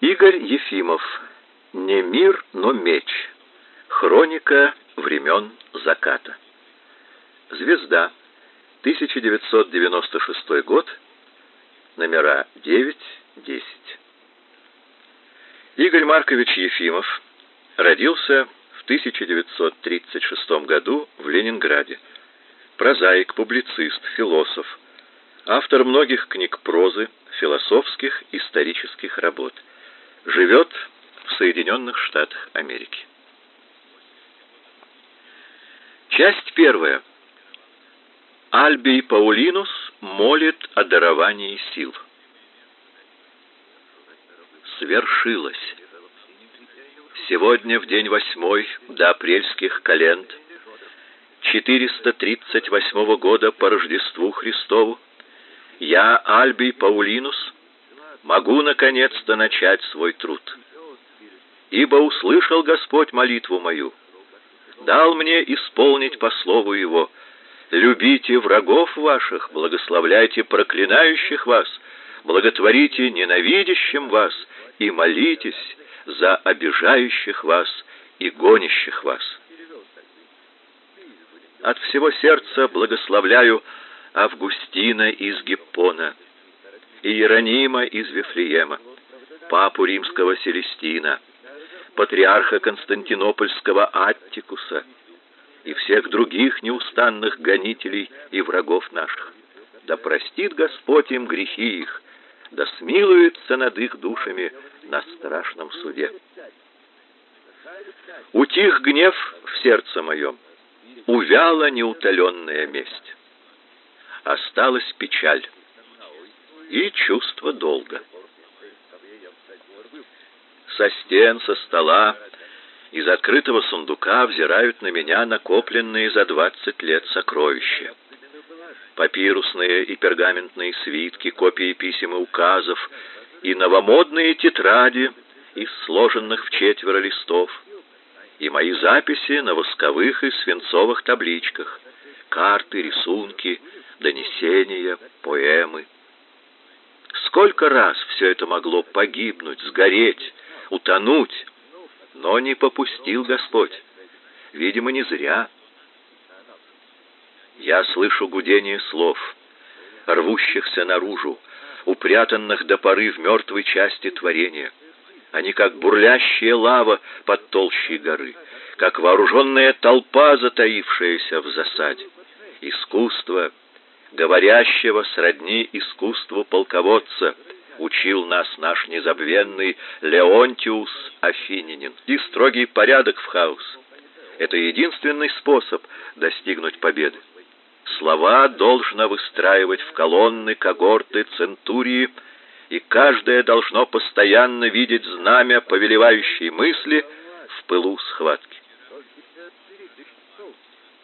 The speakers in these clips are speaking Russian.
Игорь Ефимов. Не мир, но меч. Хроника времен заката. Звезда. 1996 год. Номера 9-10. Игорь Маркович Ефимов родился в 1936 году в Ленинграде. Прозаик, публицист, философ, автор многих книг прозы, философских, исторических работ. Живет в Соединенных Штатах Америки. Часть первая. Альбий Паулинус молит о даровании сил. Свершилось. Сегодня, в день восьмой до апрельских календ, 438 года по Рождеству Христову, я, Альбий Паулинус, могу наконец-то начать свой труд. Ибо услышал Господь молитву мою, дал мне исполнить по слову Его. Любите врагов ваших, благословляйте проклинающих вас, благотворите ненавидящим вас и молитесь за обижающих вас и гонящих вас. От всего сердца благословляю Августина из Гиппона, Иеронима из Вифлеема, папу римского Селестина, патриарха Константинопольского Аттикуса и всех других неустанных гонителей и врагов наших. Да простит Господь им грехи их, да смилуется над их душами на страшном суде. Утих гнев в сердце моем, увяла неутоленная месть. Осталась печаль и чувство долга. Со стен, со стола, из открытого сундука взирают на меня накопленные за двадцать лет сокровища. Папирусные и пергаментные свитки, копии писем и указов, и новомодные тетради из сложенных в четверо листов, и мои записи на восковых и свинцовых табличках, карты, рисунки, донесения, поэмы. Сколько раз все это могло погибнуть, сгореть, утонуть, но не попустил Господь. Видимо, не зря. Я слышу гудение слов, рвущихся наружу, упрятанных до поры в мертвой части творения. Они как бурлящая лава под толщей горы, как вооруженная толпа, затаившаяся в засаде. Искусство, говорящего сродни искусству полководца, учил нас наш незабвенный Леонтиус Афининин. И строгий порядок в хаос. Это единственный способ достигнуть победы. Слова должно выстраивать в колонны, когорты, центурии, и каждое должно постоянно видеть знамя повелевающей мысли в пылу схватки.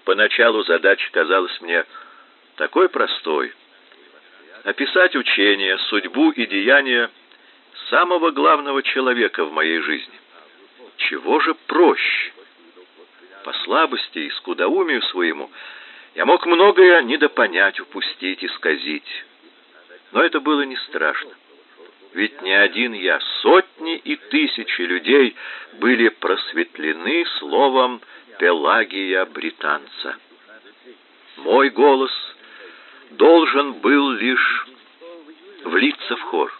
Поначалу задача казалась мне такой простой. Описать учение, судьбу и деяния самого главного человека в моей жизни. Чего же проще? По слабости и скудоумию своему я мог многое недопонять, упустить, исказить. Но это было не страшно. Ведь не один я, сотни и тысячи людей были просветлены словом Пелагия британца. Мой голос должен был лишь влиться в хор.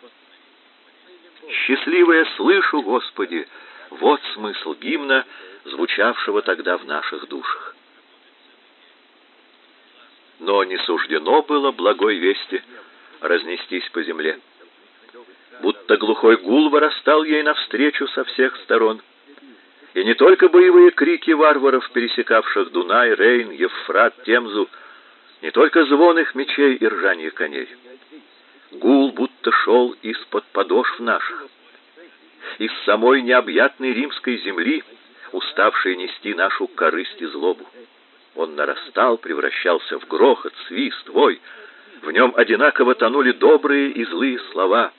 Счастливое слышу, Господи, вот смысл гимна, звучавшего тогда в наших душах но не суждено было благой вести разнестись по земле. Будто глухой гул вырастал ей навстречу со всех сторон. И не только боевые крики варваров, пересекавших Дунай, Рейн, Евфрат, Темзу, не только звон их мечей и ржание коней. Гул будто шел из-под подошв наших, из самой необъятной римской земли, уставшей нести нашу корысть и злобу. Он нарастал, превращался в грохот, свист, вой. В нем одинаково тонули добрые и злые слова,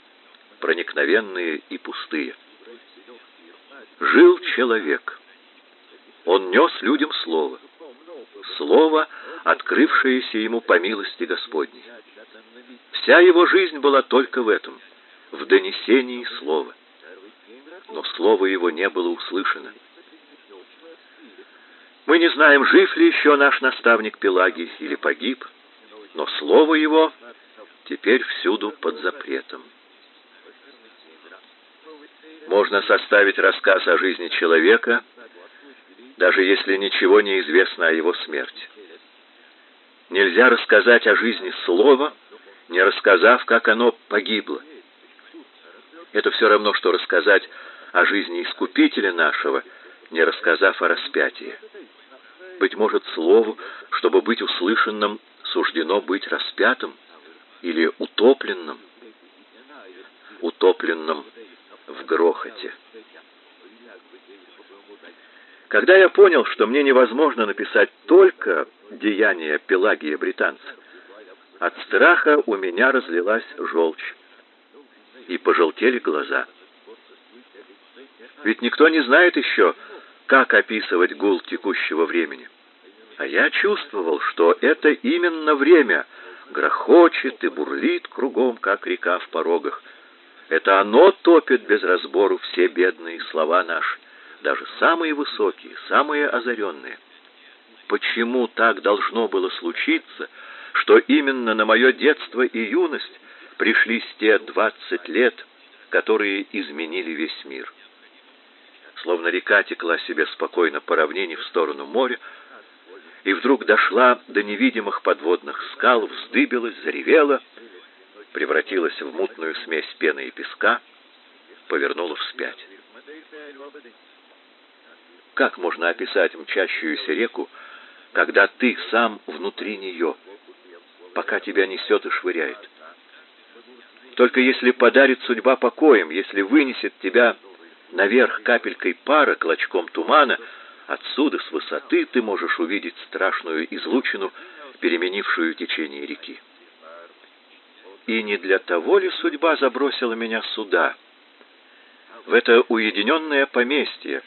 проникновенные и пустые. Жил человек. Он нес людям слово. Слово, открывшееся ему по милости Господней. Вся его жизнь была только в этом, в донесении слова. слово его не было услышано. Мы не знаем, жив ли еще наш наставник Пелагий или погиб, но слово его теперь всюду под запретом. Можно составить рассказ о жизни человека, даже если ничего не известно о его смерти. Нельзя рассказать о жизни слова, не рассказав, как оно погибло. Это все равно, что рассказать о жизни Искупителя нашего, не рассказав о распятии. Быть может, слову, чтобы быть услышанным, суждено быть распятым или утопленным, утопленным в грохоте. Когда я понял, что мне невозможно написать только деяния Пелагия британца, от страха у меня разлилась желчь, и пожелтели глаза. Ведь никто не знает еще, как описывать гул текущего времени. А я чувствовал, что это именно время грохочет и бурлит кругом, как река в порогах. Это оно топит без разбору все бедные слова наши, даже самые высокие, самые озаренные. Почему так должно было случиться, что именно на мое детство и юность пришлись те двадцать лет, которые изменили весь мир? Словно река текла себе спокойно по равнине в сторону моря, и вдруг дошла до невидимых подводных скал, вздыбилась, заревела, превратилась в мутную смесь пены и песка, повернула вспять. Как можно описать мчащуюся реку, когда ты сам внутри нее, пока тебя несет и швыряет? Только если подарит судьба покоем, если вынесет тебя наверх капелькой пара, клочком тумана, отсюда, с высоты, ты можешь увидеть страшную излучину, переменившую течение реки. И не для того ли судьба забросила меня сюда, в это уединенное поместье,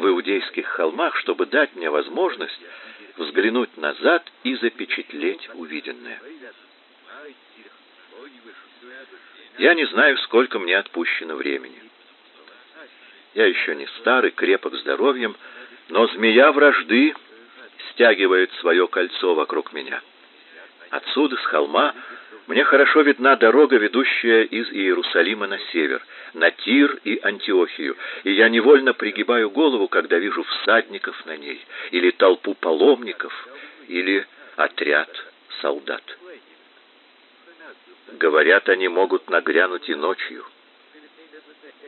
в Иудейских холмах, чтобы дать мне возможность взглянуть назад и запечатлеть увиденное. Я не знаю, сколько мне отпущено времени. Я еще не старый, крепок здоровьем, но змея вражды стягивает свое кольцо вокруг меня. Отсюда, с холма, мне хорошо видна дорога, ведущая из Иерусалима на север, на Тир и Антиохию, и я невольно пригибаю голову, когда вижу всадников на ней, или толпу паломников, или отряд солдат. Говорят, они могут нагрянуть и ночью.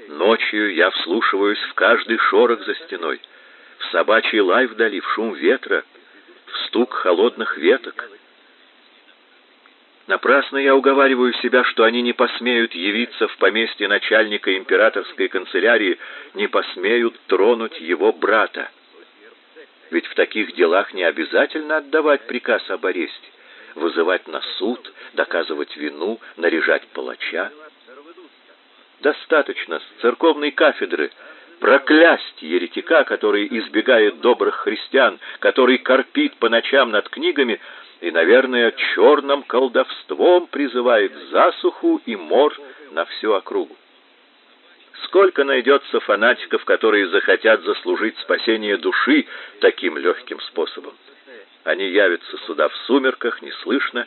Ночью я вслушиваюсь в каждый шорох за стеной, в собачий лай вдали, в шум ветра, в стук холодных веток. Напрасно я уговариваю себя, что они не посмеют явиться в поместье начальника императорской канцелярии, не посмеют тронуть его брата. Ведь в таких делах не обязательно отдавать приказ об аресте, вызывать на суд, доказывать вину, наряжать палача. Достаточно с церковной кафедры проклясть еретика, который избегает добрых христиан, который корпит по ночам над книгами и, наверное, черным колдовством призывает засуху и мор на всю округу. Сколько найдется фанатиков, которые захотят заслужить спасение души таким легким способом? Они явятся сюда в сумерках, неслышно,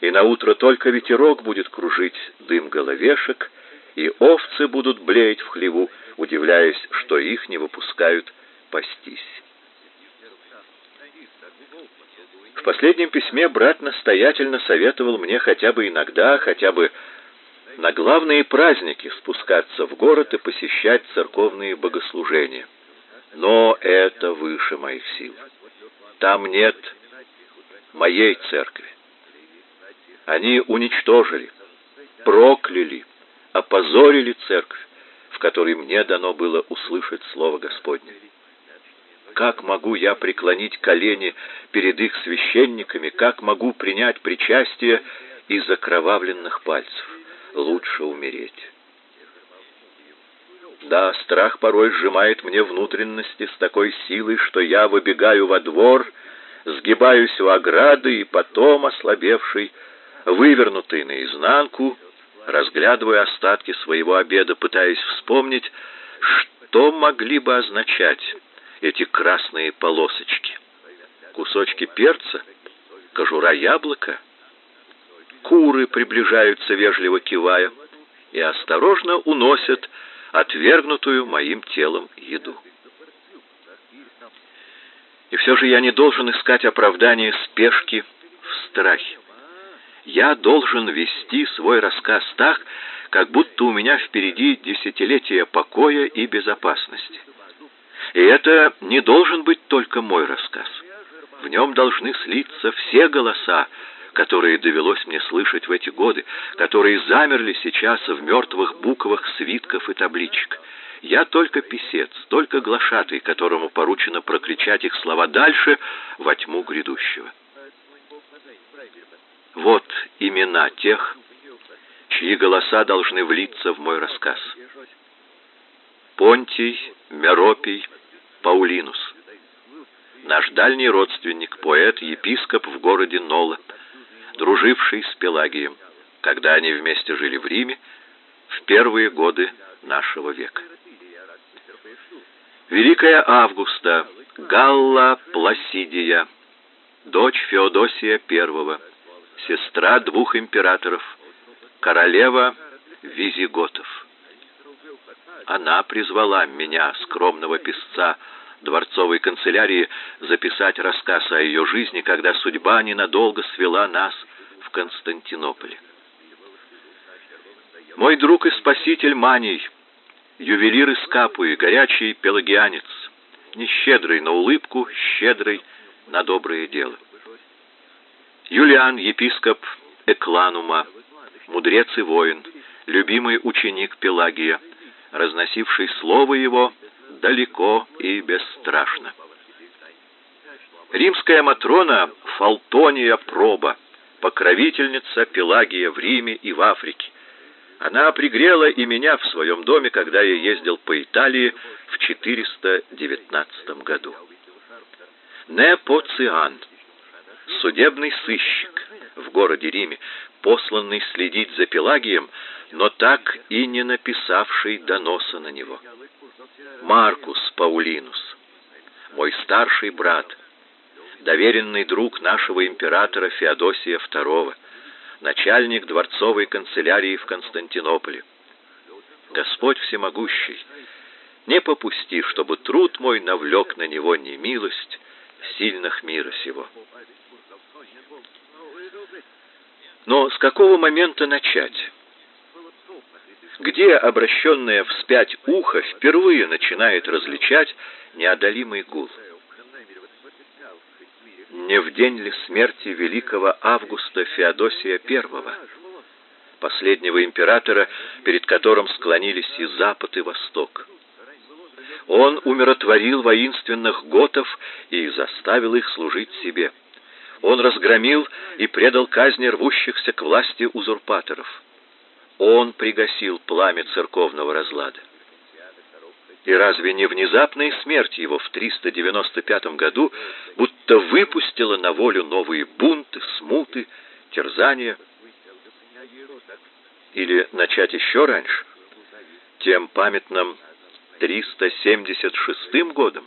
и на утро только ветерок будет кружить дым головешек, и овцы будут блеять в хлеву, удивляясь, что их не выпускают пастись. В последнем письме брат настоятельно советовал мне хотя бы иногда, хотя бы на главные праздники спускаться в город и посещать церковные богослужения. Но это выше моих сил. Там нет моей церкви. Они уничтожили, прокляли, опозорили церковь, в которой мне дано было услышать слово Господне. Как могу я преклонить колени перед их священниками, как могу принять причастие из окровавленных пальцев? Лучше умереть. Да, страх порой сжимает мне внутренности с такой силой, что я выбегаю во двор, сгибаюсь у ограды и потом, ослабевший, вывернутый наизнанку, разглядывая остатки своего обеда, пытаясь вспомнить, что могли бы означать эти красные полосочки? Кусочки перца? Кожура яблока? Куры приближаются, вежливо кивая, и осторожно уносят отвергнутую моим телом еду. И все же я не должен искать оправдания спешки в страхе. Я должен вести свой рассказ так, как будто у меня впереди десятилетия покоя и безопасности. И это не должен быть только мой рассказ. В нем должны слиться все голоса, которые довелось мне слышать в эти годы, которые замерли сейчас в мертвых буквах свитков и табличек. Я только писец, только глашатый, которому поручено прокричать их слова дальше во тьму грядущего. Вот имена тех, чьи голоса должны влиться в мой рассказ. Понтий, Меропий, Паулинус. Наш дальний родственник, поэт, епископ в городе Нола, друживший с Пелагием, когда они вместе жили в Риме в первые годы нашего века. Великая Августа, Галла Пласидия, дочь Феодосия I, сестра двух императоров, королева Визиготов. Она призвала меня, скромного писца дворцовой канцелярии, записать рассказ о ее жизни, когда судьба ненадолго свела нас в Константинополе. Мой друг и спаситель Маний, ювелир из Капуи, горячий пелагианец, не щедрый на улыбку, щедрый на доброе дело. Юлиан, епископ Экланума, мудрец и воин, любимый ученик Пелагия, разносивший слово его далеко и бесстрашно. Римская матрона Фалтония Проба, покровительница Пелагия в Риме и в Африке. Она пригрела и меня в своем доме, когда я ездил по Италии в 419 году. Непоциан, судебный сыщик в городе Риме, посланный следить за Пелагием, но так и не написавший доноса на него. Маркус Паулинус, мой старший брат, доверенный друг нашего императора Феодосия II, начальник дворцовой канцелярии в Константинополе. Господь всемогущий, не попусти, чтобы труд мой навлек на него немилость сильных мира сего. Но с какого момента начать? Где обращенное вспять ухо впервые начинает различать неодолимый гул? Не в день ли смерти великого Августа Феодосия I, последнего императора, перед которым склонились и Запад, и Восток? Он умиротворил воинственных готов и заставил их служить себе. Он разгромил и предал казни рвущихся к власти узурпаторов. Он пригасил пламя церковного разлада. И разве не внезапная смерть его в 395 году будто выпустила на волю новые бунты, смуты, терзания? Или начать еще раньше, тем памятным 376 годом,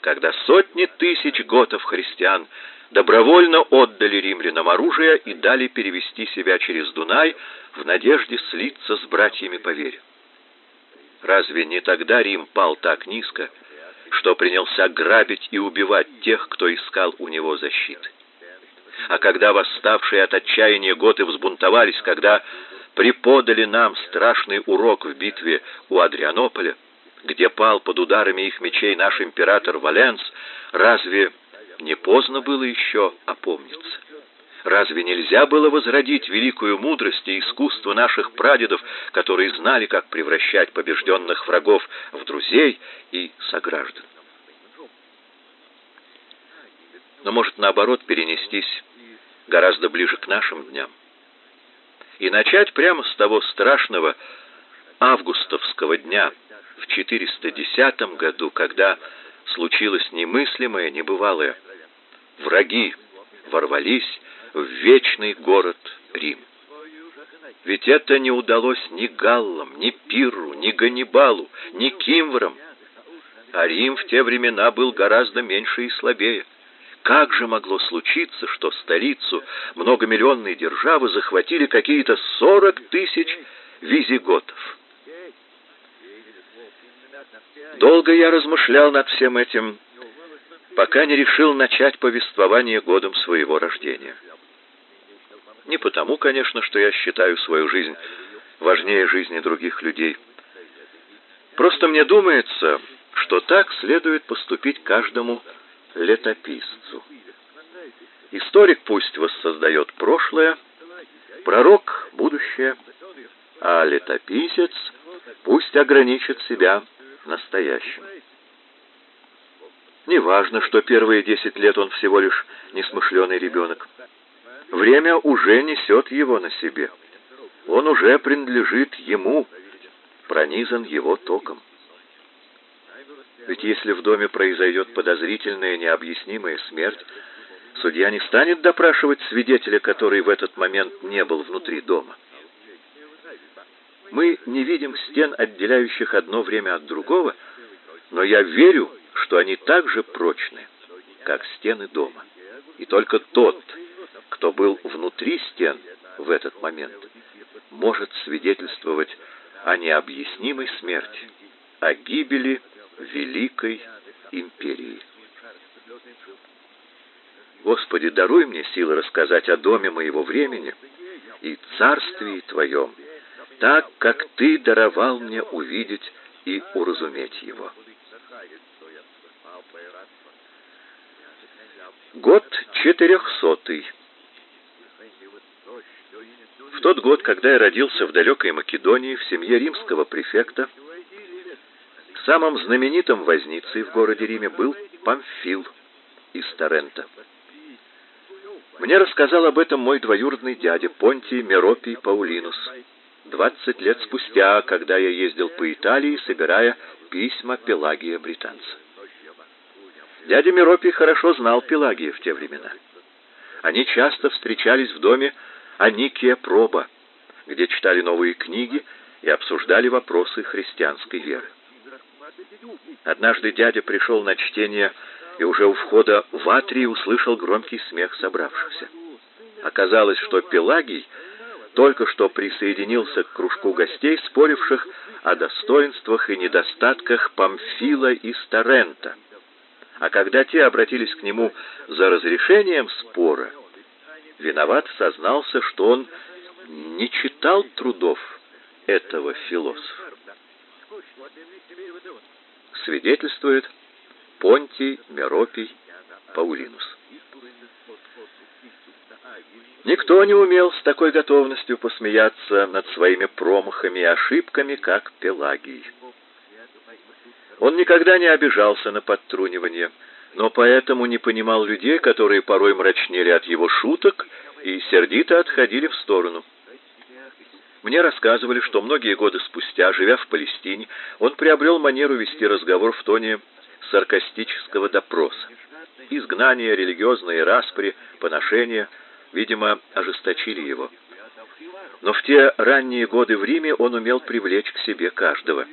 когда сотни тысяч готов-христиан добровольно отдали римлянам оружие и дали перевести себя через Дунай в надежде слиться с братьями по вере. Разве не тогда Рим пал так низко, что принялся грабить и убивать тех, кто искал у него защиты? А когда восставшие от отчаяния готы взбунтовались, когда преподали нам страшный урок в битве у Адрианополя, где пал под ударами их мечей наш император Валенс, разве не поздно было еще опомниться? Разве нельзя было возродить великую мудрость и искусство наших прадедов, которые знали, как превращать побежденных врагов в друзей и сограждан? Но может наоборот перенестись гораздо ближе к нашим дням и начать прямо с того страшного августовского дня в 410 году, когда случилось немыслимое, небывалое. Враги ворвались в вечный город Рим. Ведь это не удалось ни Галлам, ни Пирру, ни Ганнибалу, ни Кимврам. А Рим в те времена был гораздо меньше и слабее. Как же могло случиться, что столицу многомиллионной державы захватили какие-то сорок тысяч визиготов? Долго я размышлял над всем этим, пока не решил начать повествование годом своего рождения. Не потому, конечно, что я считаю свою жизнь важнее жизни других людей. Просто мне думается, что так следует поступить каждому летописцу. Историк пусть воссоздает прошлое, пророк — будущее, а летописец пусть ограничит себя настоящим. Неважно, что первые десять лет он всего лишь несмышленый ребенок. Время уже несет его на себе. Он уже принадлежит ему, пронизан его током. Ведь если в доме произойдет подозрительная, необъяснимая смерть, судья не станет допрашивать свидетеля, который в этот момент не был внутри дома. Мы не видим стен, отделяющих одно время от другого, но я верю, что они так же прочны, как стены дома. И только тот, кто был внутри стен в этот момент, может свидетельствовать о необъяснимой смерти, о гибели великой империи. Господи, даруй мне силы рассказать о доме моего времени и царствии Твоем, так, как Ты даровал мне увидеть и уразуметь его. Год четырехсотый. В тот год, когда я родился в далекой Македонии в семье римского префекта, самым знаменитым возницей в городе Риме был Памфил из Тарента. Мне рассказал об этом мой двоюродный дядя Понтий Меропий Паулинус. Двадцать лет спустя, когда я ездил по Италии, собирая письма Пелагия британца. Дядя Меропий хорошо знал Пелагия в те времена. Они часто встречались в доме Аникия Проба, где читали новые книги и обсуждали вопросы христианской веры. Однажды дядя пришел на чтение и уже у входа в атрий услышал громкий смех собравшихся. Оказалось, что Пелагий только что присоединился к кружку гостей, споривших о достоинствах и недостатках Памфила и Старента. А когда те обратились к нему за разрешением спора, виноват сознался, что он не читал трудов этого философа. Свидетельствует Понтий Меропий Паулинус. Никто не умел с такой готовностью посмеяться над своими промахами и ошибками, как Пелагий. Он никогда не обижался на подтрунивание, но поэтому не понимал людей, которые порой мрачнели от его шуток и сердито отходили в сторону. Мне рассказывали, что многие годы спустя, живя в Палестине, он приобрел манеру вести разговор в тоне саркастического допроса. Изгнание, религиозные распри, поношения, видимо, ожесточили его. Но в те ранние годы в Риме он умел привлечь к себе каждого.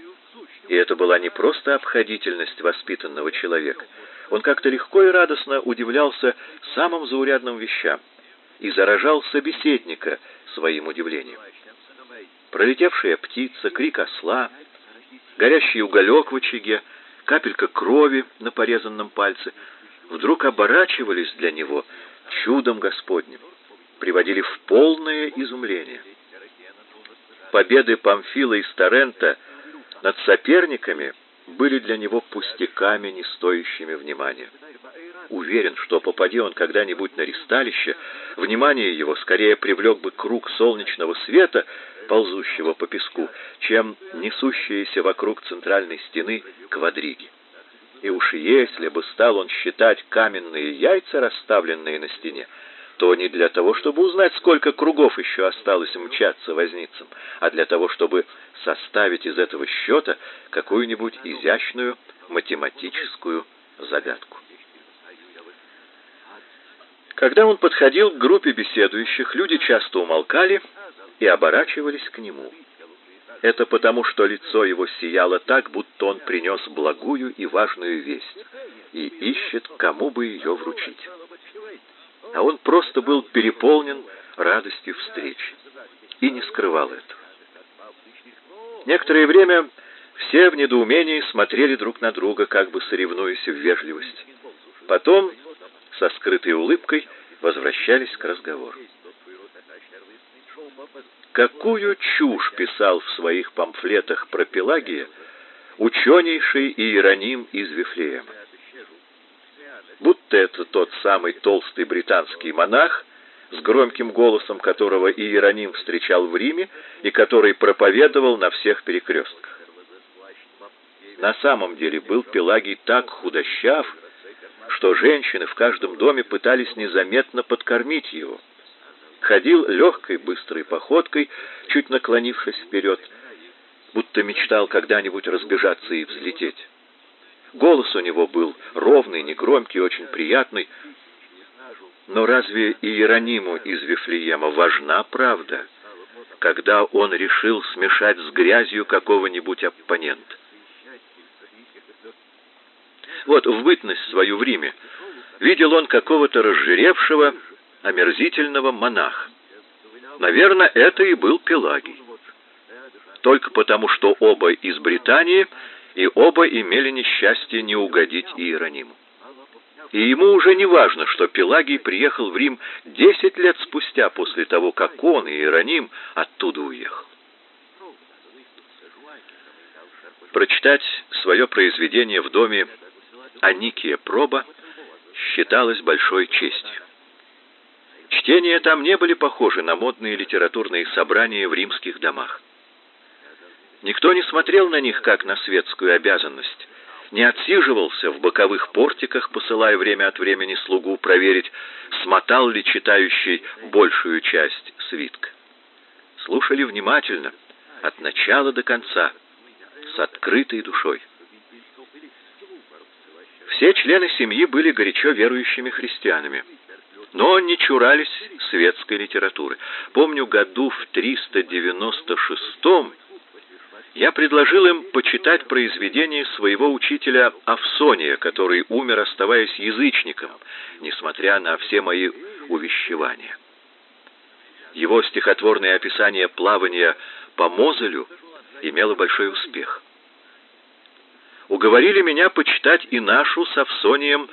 И это была не просто обходительность воспитанного человека. Он как-то легко и радостно удивлялся самым заурядным вещам и заражал собеседника своим удивлением. Пролетевшая птица, крик осла, горящий уголек в очаге, капелька крови на порезанном пальце вдруг оборачивались для него чудом Господним, приводили в полное изумление. Победы Памфила и Старента над соперниками были для него пустяками, не стоящими внимания. Уверен, что попади он когда-нибудь на ристалище, внимание его скорее привлек бы круг солнечного света, ползущего по песку, чем несущиеся вокруг центральной стены квадриги. И уж если бы стал он считать каменные яйца, расставленные на стене, то не для того, чтобы узнать, сколько кругов еще осталось мчаться возницам, а для того, чтобы составить из этого счета какую-нибудь изящную математическую загадку. Когда он подходил к группе беседующих, люди часто умолкали и оборачивались к нему. Это потому, что лицо его сияло так, будто он принес благую и важную весть и ищет, кому бы ее вручить. А он просто был переполнен радостью встречи и не скрывал этого. Некоторое время все в недоумении смотрели друг на друга, как бы соревнуясь в вежливости. Потом, со скрытой улыбкой, возвращались к разговору. Какую чушь писал в своих памфлетах про Пелагия ученейший Иероним из Вифлеема. Будто это тот самый толстый британский монах, с громким голосом которого Иероним встречал в Риме и который проповедовал на всех перекрестках. На самом деле был Пелагий так худощав, что женщины в каждом доме пытались незаметно подкормить его ходил легкой быстрой походкой, чуть наклонившись вперед, будто мечтал когда-нибудь разбежаться и взлететь. Голос у него был ровный, негромкий, очень приятный. Но разве Иерониму из Вифлеема важна правда, когда он решил смешать с грязью какого-нибудь оппонента? Вот в бытность свою в Риме видел он какого-то разжиревшего, омерзительного монаха. Наверное, это и был Пелагий. Только потому, что оба из Британии, и оба имели несчастье не угодить Иерониму. И ему уже не важно, что Пелагий приехал в Рим десять лет спустя после того, как он и Иероним оттуда уехал. Прочитать свое произведение в доме Аникия Проба считалось большой честью. Чтения там не были похожи на модные литературные собрания в римских домах. Никто не смотрел на них как на светскую обязанность, не отсиживался в боковых портиках, посылая время от времени слугу проверить, смотал ли читающий большую часть свитка. Слушали внимательно, от начала до конца, с открытой душой. Все члены семьи были горячо верующими христианами но не чурались светской литературы. Помню, году в 396 я предложил им почитать произведения своего учителя Авсония, который умер, оставаясь язычником, несмотря на все мои увещевания. Его стихотворное описание плавания по Мозелю имело большой успех. Уговорили меня почитать и нашу с Авсонием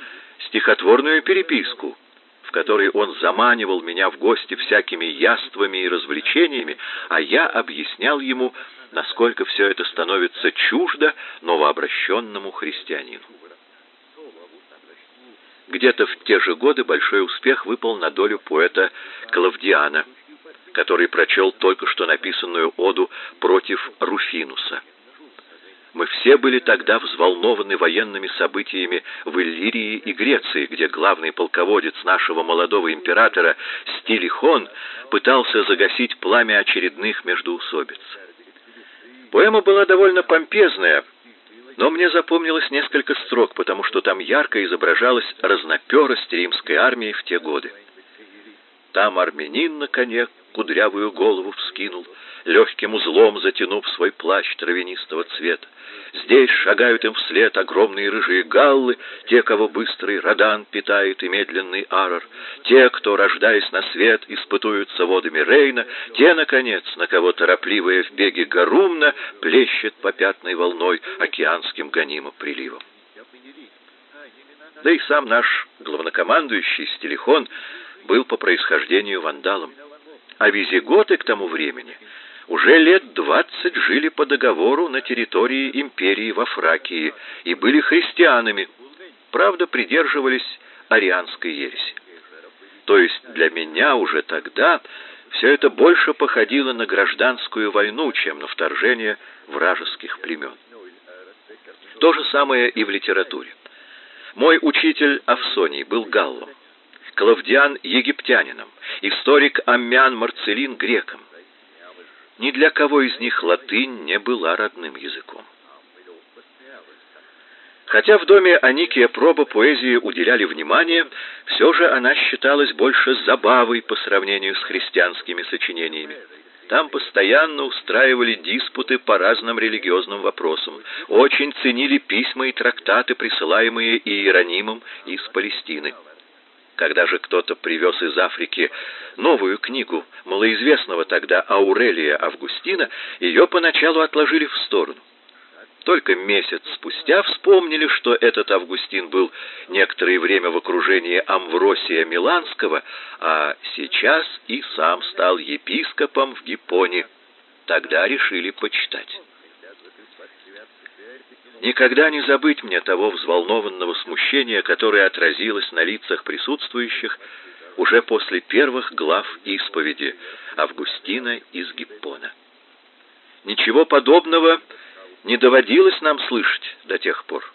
стихотворную переписку, в которой он заманивал меня в гости всякими яствами и развлечениями, а я объяснял ему, насколько все это становится чуждо новообращенному христианину. Где-то в те же годы большой успех выпал на долю поэта Клавдиана, который прочел только что написанную оду против Руфинуса. Мы все были тогда взволнованы военными событиями в Иллирии и Греции, где главный полководец нашего молодого императора Стилихон пытался загасить пламя очередных междоусобиц. Поэма была довольно помпезная, но мне запомнилось несколько строк, потому что там ярко изображалась разноперость римской армии в те годы. Там армянин на коне кудрявую голову вскинул, легким узлом затянув свой плащ травянистого цвета. Здесь шагают им вслед огромные рыжие галлы, те, кого быстрый Радан питает и медленный Арор, те, кто, рождаясь на свет, испытуются водами Рейна, те, наконец, на кого торопливая в беге Гарумна плещет по пятной волной океанским гонимым приливом. Да и сам наш главнокомандующий Стилихон был по происхождению вандалом, а визиготы к тому времени — уже лет двадцать жили по договору на территории империи во Фракии и были христианами, правда, придерживались арианской ереси. То есть для меня уже тогда все это больше походило на гражданскую войну, чем на вторжение вражеских племен. То же самое и в литературе. Мой учитель Авсоний был галлом, Клавдиан – египтянином, историк Аммиан Марцелин – греком. Ни для кого из них латынь не была родным языком. Хотя в доме Аникия Проба поэзии уделяли внимание, все же она считалась больше забавой по сравнению с христианскими сочинениями. Там постоянно устраивали диспуты по разным религиозным вопросам, очень ценили письма и трактаты, присылаемые Иеронимом из Палестины. Когда же кто-то привез из Африки новую книгу малоизвестного тогда Аурелия Августина, ее поначалу отложили в сторону. Только месяц спустя вспомнили, что этот Августин был некоторое время в окружении Амвросия Миланского, а сейчас и сам стал епископом в Гиппоне. Тогда решили почитать. Никогда не забыть мне того взволнованного смущения, которое отразилось на лицах присутствующих уже после первых глав исповеди Августина из Гиппона. Ничего подобного не доводилось нам слышать до тех пор.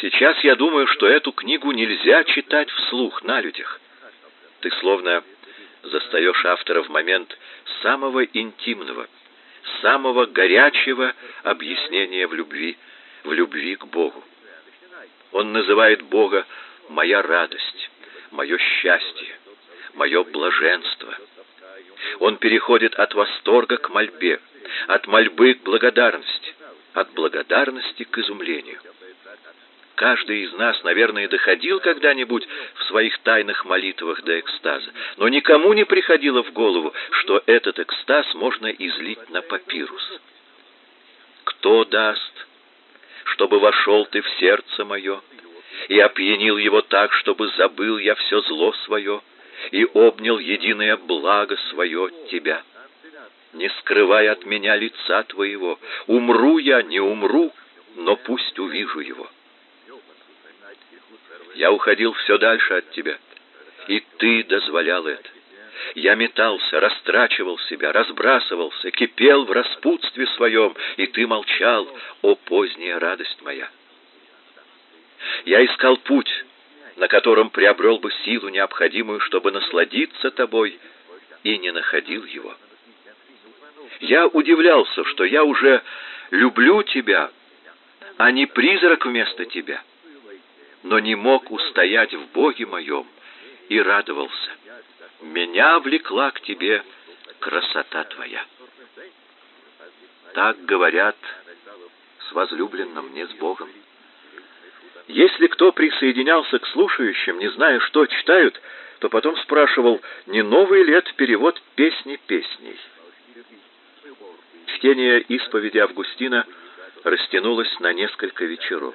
Сейчас я думаю, что эту книгу нельзя читать вслух на людях. Ты словно застаешь автора в момент самого интимного, самого горячего объяснения в любви, в любви к Богу. Он называет Бога «моя радость», «мое счастье», «мое блаженство». Он переходит от восторга к мольбе, от мольбы к благодарности, от благодарности к изумлению. Каждый из нас, наверное, доходил когда-нибудь в своих тайных молитвах до экстаза, но никому не приходило в голову, что этот экстаз можно излить на папирус. Кто даст, чтобы вошел ты в сердце мое и опьянил его так, чтобы забыл я все зло свое и обнял единое благо свое тебя? не скрывай от меня лица твоего. Умру я, не умру, но пусть увижу его. Я уходил все дальше от тебя, и ты дозволял это. Я метался, растрачивал себя, разбрасывался, кипел в распутстве своем, и ты молчал, о поздняя радость моя. Я искал путь, на котором приобрел бы силу необходимую, чтобы насладиться тобой, и не находил его. Я удивлялся, что я уже люблю тебя, а не призрак вместо тебя. Но не мог устоять в Боге моем и радовался. Меня влекла к тебе красота твоя. Так говорят с возлюбленным, не с Богом. Если кто присоединялся к слушающим, не зная, что читают, то потом спрашивал, не новый ли это перевод песни песней. Чтение исповеди Августина растянулось на несколько вечеров.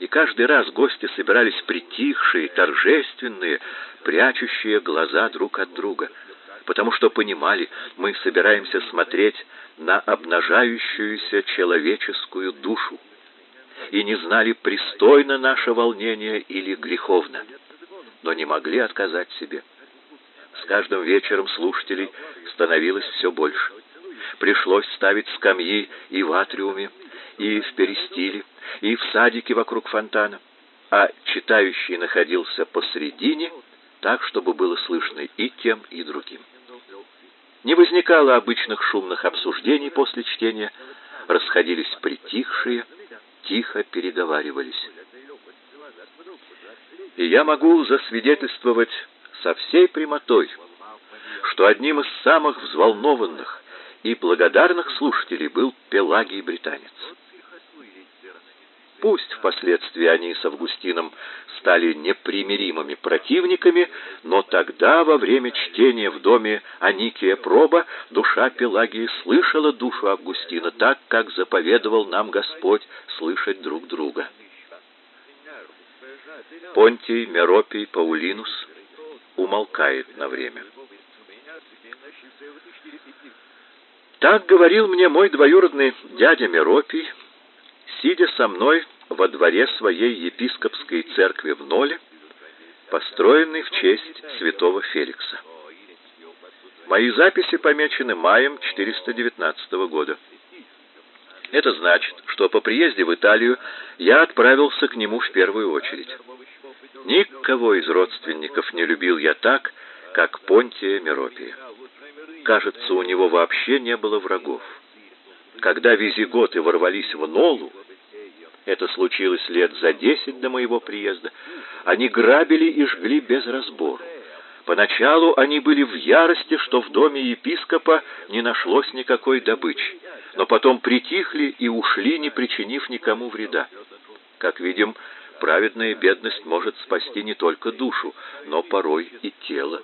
И каждый раз гости собирались притихшие, торжественные, прячущие глаза друг от друга, потому что понимали, мы собираемся смотреть на обнажающуюся человеческую душу, и не знали, пристойно наше волнение или греховно, но не могли отказать себе. С каждым вечером слушателей становилось все больше. Пришлось ставить скамьи и в атриуме, и в перистиле, и в садике вокруг фонтана, а читающий находился посредине, так, чтобы было слышно и тем, и другим. Не возникало обычных шумных обсуждений после чтения, расходились притихшие, тихо переговаривались. И я могу засвидетельствовать со всей прямотой, что одним из самых взволнованных и благодарных слушателей был Пелагий британец. Пусть впоследствии они с Августином стали непримиримыми противниками, но тогда, во время чтения в доме Аникия Проба, душа Пелагии слышала душу Августина так, как заповедовал нам Господь слышать друг друга. Понтий, Меропий, Паулинус умолкает на время. Так говорил мне мой двоюродный дядя Меропий, сидя со мной во дворе своей епископской церкви в Ноле, построенной в честь святого Феликса. Мои записи помечены маем 419 года. Это значит, что по приезде в Италию я отправился к нему в первую очередь. Никого из родственников не любил я так, как Понтия Меропия. Кажется, у него вообще не было врагов. Когда визиготы ворвались в Нолу, это случилось лет за десять до моего приезда, они грабили и жгли без разбору. Поначалу они были в ярости, что в доме епископа не нашлось никакой добычи, но потом притихли и ушли, не причинив никому вреда. Как видим, праведная бедность может спасти не только душу, но порой и тело.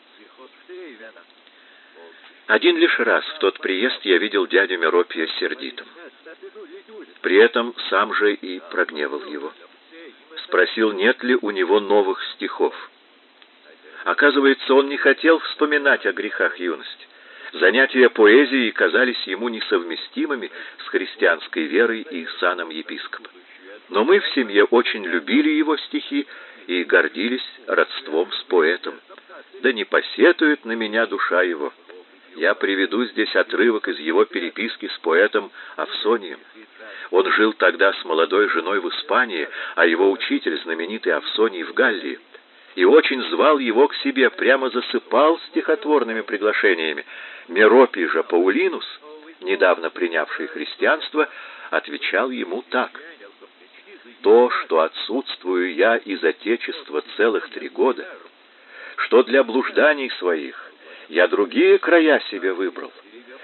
Один лишь раз в тот приезд я видел дядю Меропия сердитым. При этом сам же и прогневал его. Спросил, нет ли у него новых стихов. Оказывается, он не хотел вспоминать о грехах юности. Занятия поэзией казались ему несовместимыми с христианской верой и саном епископа. Но мы в семье очень любили его стихи и гордились родством с поэтом. Да не посетует на меня душа его. Я приведу здесь отрывок из его переписки с поэтом Авсонием. Он жил тогда с молодой женой в Испании, а его учитель, знаменитый Авсоний, в Галлии и очень звал его к себе, прямо засыпал стихотворными приглашениями. Меропий же Паулинус, недавно принявший христианство, отвечал ему так. «То, что отсутствую я из Отечества целых три года, что для блужданий своих я другие края себе выбрал,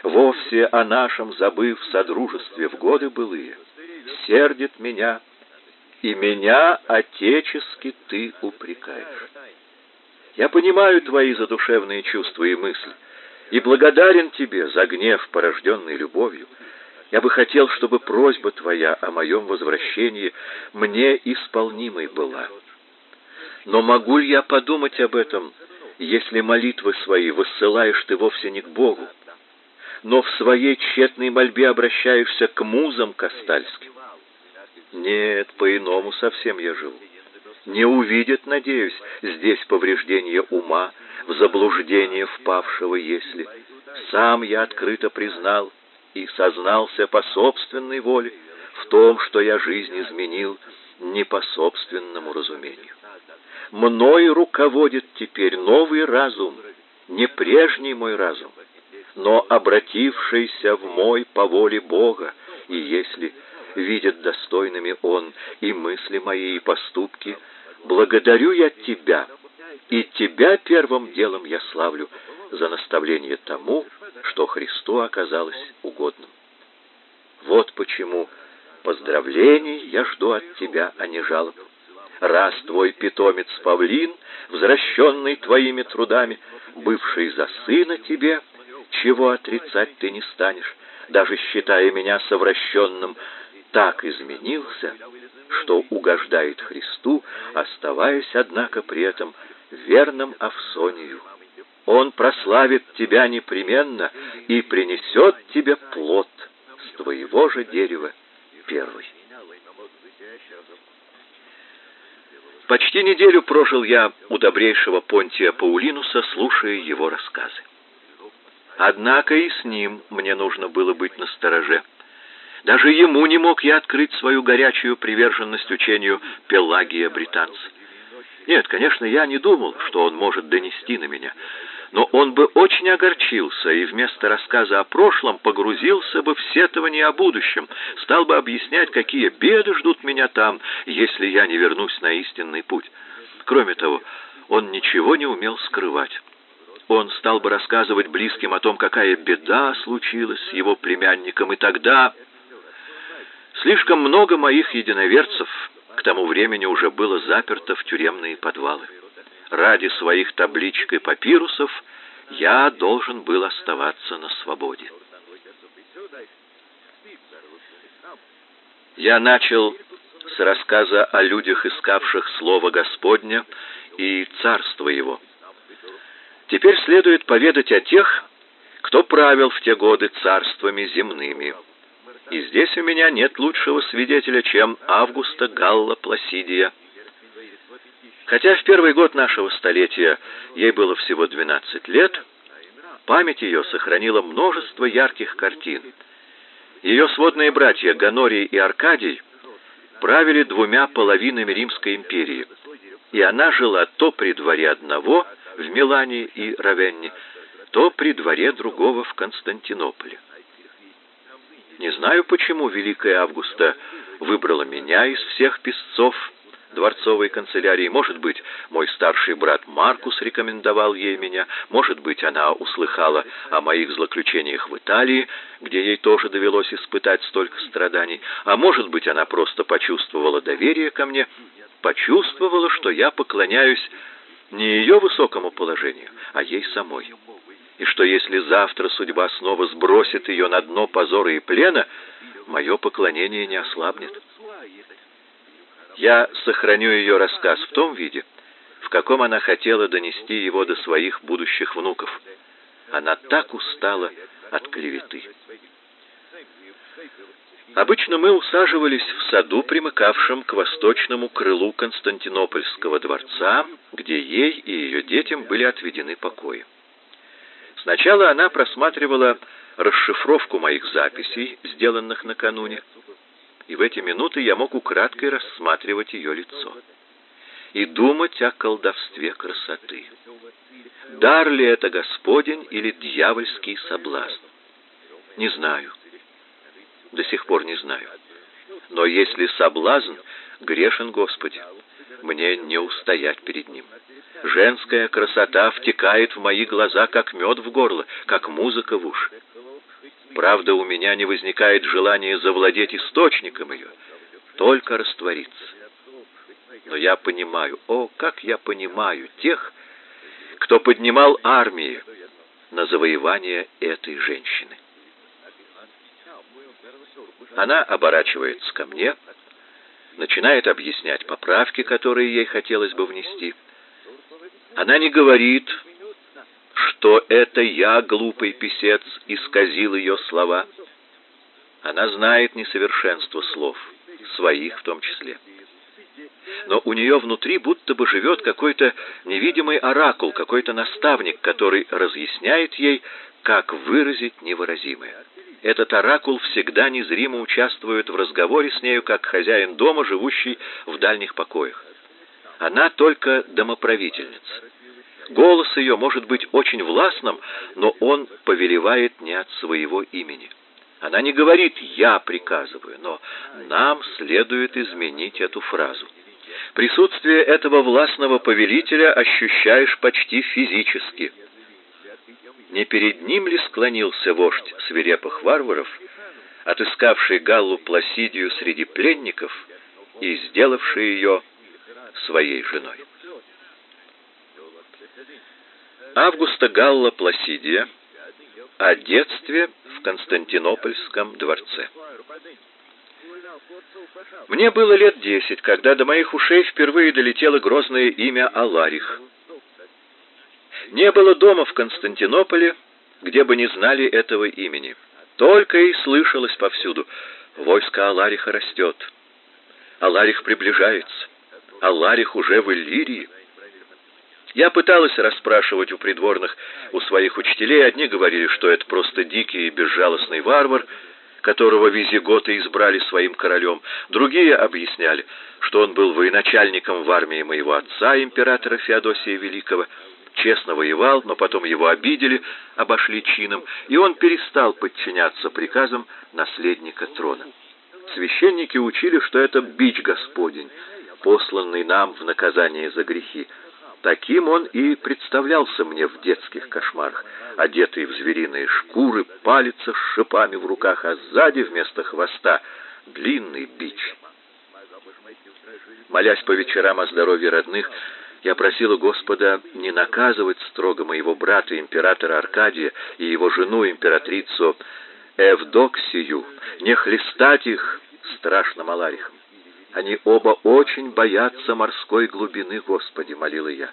вовсе о нашем забыв содружестве в годы былые, сердит меня и меня отечески ты упрекаешь. Я понимаю твои задушевные чувства и мысли, и благодарен тебе за гнев, порожденный любовью. Я бы хотел, чтобы просьба твоя о моем возвращении мне исполнимой была. Но могу ли я подумать об этом, если молитвы свои высылаешь ты вовсе не к Богу, но в своей тщетной мольбе обращаешься к музам кастальским? Нет, по-иному совсем я живу. Не увидят, надеюсь, здесь повреждение ума, в заблуждение впавшего, если. Сам я открыто признал и сознался по собственной воле в том, что я жизнь изменил не по собственному разумению. Мною руководит теперь новый разум, не прежний мой разум, но обратившийся в мой по воле Бога, и если видит достойными он и мысли мои, и поступки. Благодарю я тебя, и тебя первым делом я славлю за наставление тому, что Христу оказалось угодным. Вот почему поздравлений я жду от тебя, а не жалоб. Раз твой питомец Павлин, возвращенный твоими трудами, бывший за сына тебе, чего отрицать ты не станешь, даже считая меня совращенным, так изменился, что угождает Христу, оставаясь, однако, при этом верным Авсонию. Он прославит тебя непременно и принесет тебе плод с твоего же дерева первый. Почти неделю прожил я у добрейшего Понтия Паулинуса, слушая его рассказы. Однако и с ним мне нужно было быть настороже. Даже ему не мог я открыть свою горячую приверженность учению Пелагия британца. Нет, конечно, я не думал, что он может донести на меня, но он бы очень огорчился и вместо рассказа о прошлом погрузился бы в сетование о будущем, стал бы объяснять, какие беды ждут меня там, если я не вернусь на истинный путь. Кроме того, он ничего не умел скрывать. Он стал бы рассказывать близким о том, какая беда случилась с его племянником, и тогда Слишком много моих единоверцев к тому времени уже было заперто в тюремные подвалы. Ради своих табличек и папирусов я должен был оставаться на свободе. Я начал с рассказа о людях, искавших Слово Господня и Царство Его. Теперь следует поведать о тех, кто правил в те годы царствами земными. И здесь у меня нет лучшего свидетеля, чем Августа Галла Пласидия. Хотя в первый год нашего столетия ей было всего 12 лет, память ее сохранила множество ярких картин. Ее сводные братья Ганорий и Аркадий правили двумя половинами Римской империи, и она жила то при дворе одного в Милане и Равенне, то при дворе другого в Константинополе. Не знаю, почему Великая Августа выбрала меня из всех песцов дворцовой канцелярии, может быть, мой старший брат Маркус рекомендовал ей меня, может быть, она услыхала о моих злоключениях в Италии, где ей тоже довелось испытать столько страданий, а может быть, она просто почувствовала доверие ко мне, почувствовала, что я поклоняюсь не ее высокому положению, а ей самой. И что если завтра судьба снова сбросит ее на дно позора и плена, мое поклонение не ослабнет. Я сохраню ее рассказ в том виде, в каком она хотела донести его до своих будущих внуков. Она так устала от клеветы. Обычно мы усаживались в саду, примыкавшем к восточному крылу Константинопольского дворца, где ей и ее детям были отведены покои. Сначала она просматривала расшифровку моих записей, сделанных накануне, и в эти минуты я мог украдкой рассматривать ее лицо и думать о колдовстве красоты. Дар ли это Господень или дьявольский соблазн? Не знаю. До сих пор не знаю. Но если соблазн, грешен Господи, мне не устоять перед ним. Женская красота втекает в мои глаза, как мед в горло, как музыка в уши. Правда, у меня не возникает желания завладеть источником ее, только раствориться. Но я понимаю, о, как я понимаю тех, кто поднимал армии на завоевание этой женщины. Она оборачивается ко мне, начинает объяснять поправки, которые ей хотелось бы внести. Она не говорит, что это я, глупый писец, исказил ее слова. Она знает несовершенство слов, своих в том числе. Но у нее внутри будто бы живет какой-то невидимый оракул, какой-то наставник, который разъясняет ей, как выразить невыразимое. Этот оракул всегда незримо участвует в разговоре с нею, как хозяин дома, живущий в дальних покоях. Она только домоправительница. Голос ее может быть очень властным, но он повелевает не от своего имени. Она не говорит «я приказываю», но нам следует изменить эту фразу. Присутствие этого властного повелителя ощущаешь почти физически. Не перед ним ли склонился вождь свирепых варваров, отыскавший Галлу Пласидию среди пленников и сделавший ее своей женой? Августа Галла Пласидия о детстве в Константинопольском дворце. Мне было лет десять, когда до моих ушей впервые долетело грозное имя Аларих. Не было дома в Константинополе, где бы не знали этого имени. Только и слышалось повсюду: войско Алариха растет. Аларих приближается. Аларих уже в Иллирии. Я пыталась расспрашивать у придворных, у своих учителей. Одни говорили, что это просто дикий и безжалостный варвар, которого визиготы избрали своим королем. Другие объясняли, что он был военачальником в армии моего отца, императора Феодосия Великого, честно воевал, но потом его обидели, обошли чином, и он перестал подчиняться приказам наследника трона. Священники учили, что это бич Господень, посланный нам в наказание за грехи. Таким он и представлялся мне в детских кошмарах, одетый в звериные шкуры, палица с шипами в руках, а сзади вместо хвоста длинный бич. Молясь по вечерам о здоровье родных, я просила Господа не наказывать строго моего брата императора Аркадия и его жену императрицу Эвдоксию, не хлестать их страшным аларихом. Они оба очень боятся морской глубины, Господи, молила я.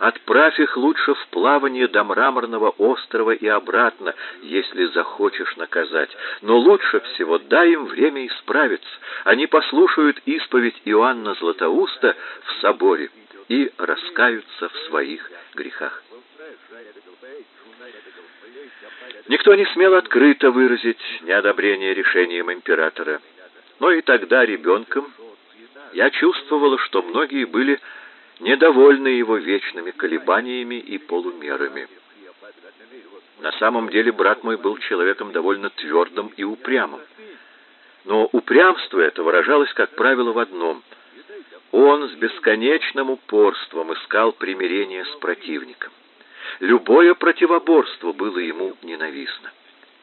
Отправь их лучше в плавание до мраморного острова и обратно, если захочешь наказать. Но лучше всего дай им время исправиться. Они послушают исповедь Иоанна Златоуста в соборе и раскаются в своих грехах. Никто не смел открыто выразить неодобрение решением императора. Но и тогда ребенком я чувствовала, что многие были недовольны его вечными колебаниями и полумерами. На самом деле брат мой был человеком довольно твердым и упрямым. Но упрямство это выражалось, как правило, в одном. Он с бесконечным упорством искал примирения с противником. Любое противоборство было ему ненавистно.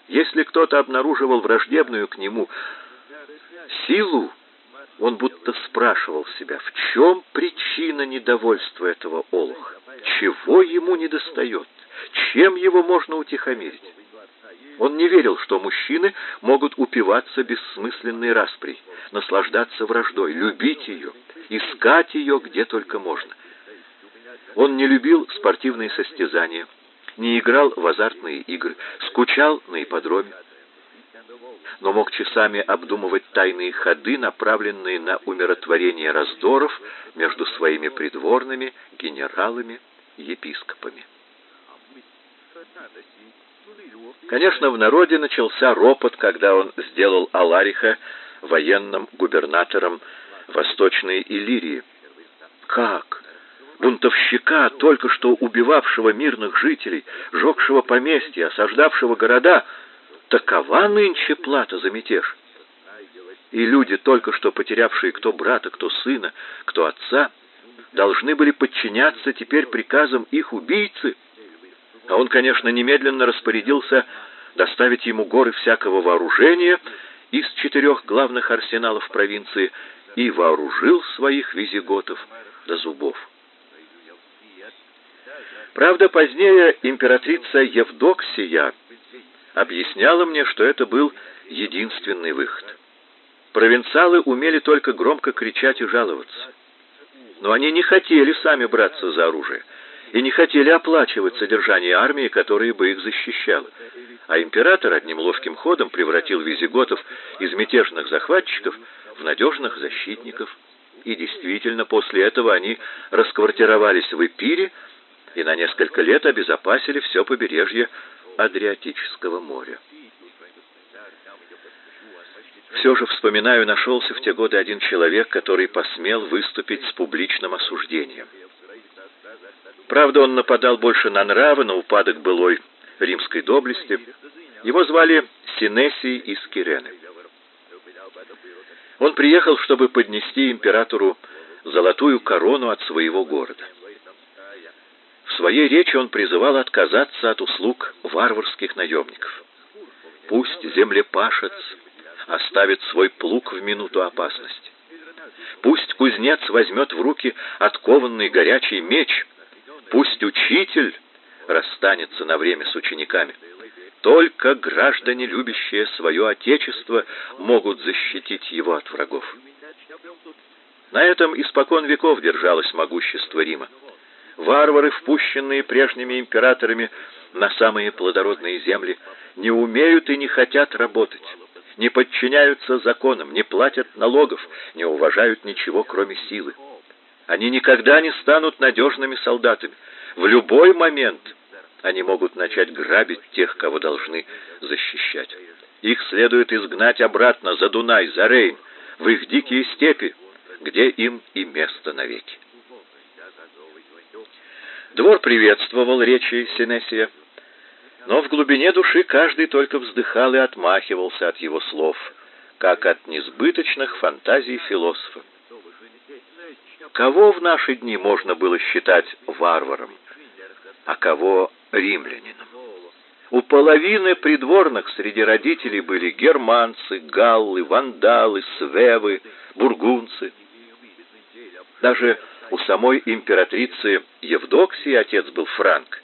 Если кто-то обнаруживал враждебную к нему силу, он будто спрашивал себя, в чем причина недовольства этого олуха, чего ему недостает, чем его можно утихомирить. Он не верил, что мужчины могут упиваться бессмысленной распрей, наслаждаться враждой, любить ее, искать ее где только можно. Он не любил спортивные состязания, не играл в азартные игры, скучал на ипподроме, но мог часами обдумывать тайные ходы, направленные на умиротворение раздоров между своими придворными, генералами, епископами. Конечно, в народе начался ропот, когда он сделал Алариха военным губернатором Восточной Иллирии. Как? Бунтовщика, только что убивавшего мирных жителей, жегшего поместья, осаждавшего города, такова нынче плата за мятеж. И люди, только что потерявшие кто брата, кто сына, кто отца, должны были подчиняться теперь приказам их убийцы. А он, конечно, немедленно распорядился доставить ему горы всякого вооружения из четырех главных арсеналов провинции и вооружил своих визиготов до зубов. Правда, позднее императрица Евдоксия объясняла мне, что это был единственный выход. Провинциалы умели только громко кричать и жаловаться. Но они не хотели сами браться за оружие и не хотели оплачивать содержание армии, которая бы их защищала. А император одним ловким ходом превратил визиготов из мятежных захватчиков в надежных защитников. И действительно, после этого они расквартировались в Эпире и на несколько лет обезопасили все побережье Адриатического моря. Все же, вспоминаю, нашелся в те годы один человек, который посмел выступить с публичным осуждением. Правда, он нападал больше на нравы, на упадок былой римской доблести. Его звали Синесий из Кирены. Он приехал, чтобы поднести императору золотую корону от своего города. В своей речи он призывал отказаться от услуг варварских наемников. Пусть землепашец оставит свой плуг в минуту опасности. Пусть кузнец возьмет в руки откованный горячий меч. Пусть учитель расстанется на время с учениками. Только граждане, любящие свое отечество, могут защитить его от врагов. На этом испокон веков держалось могущество Рима. Варвары, впущенные прежними императорами на самые плодородные земли, не умеют и не хотят работать, не подчиняются законам, не платят налогов, не уважают ничего, кроме силы. Они никогда не станут надежными солдатами. В любой момент они могут начать грабить тех, кого должны защищать. Их следует изгнать обратно за Дунай, за Рейн, в их дикие степи, где им и место навеки. Двор приветствовал речи Синесия, но в глубине души каждый только вздыхал и отмахивался от его слов, как от несбыточных фантазий философа. Кого в наши дни можно было считать варваром, а кого римлянином? У половины придворных среди родителей были германцы, галлы, вандалы, свевы, бургунцы. Даже у самой императрицы Евдоксии отец был франк,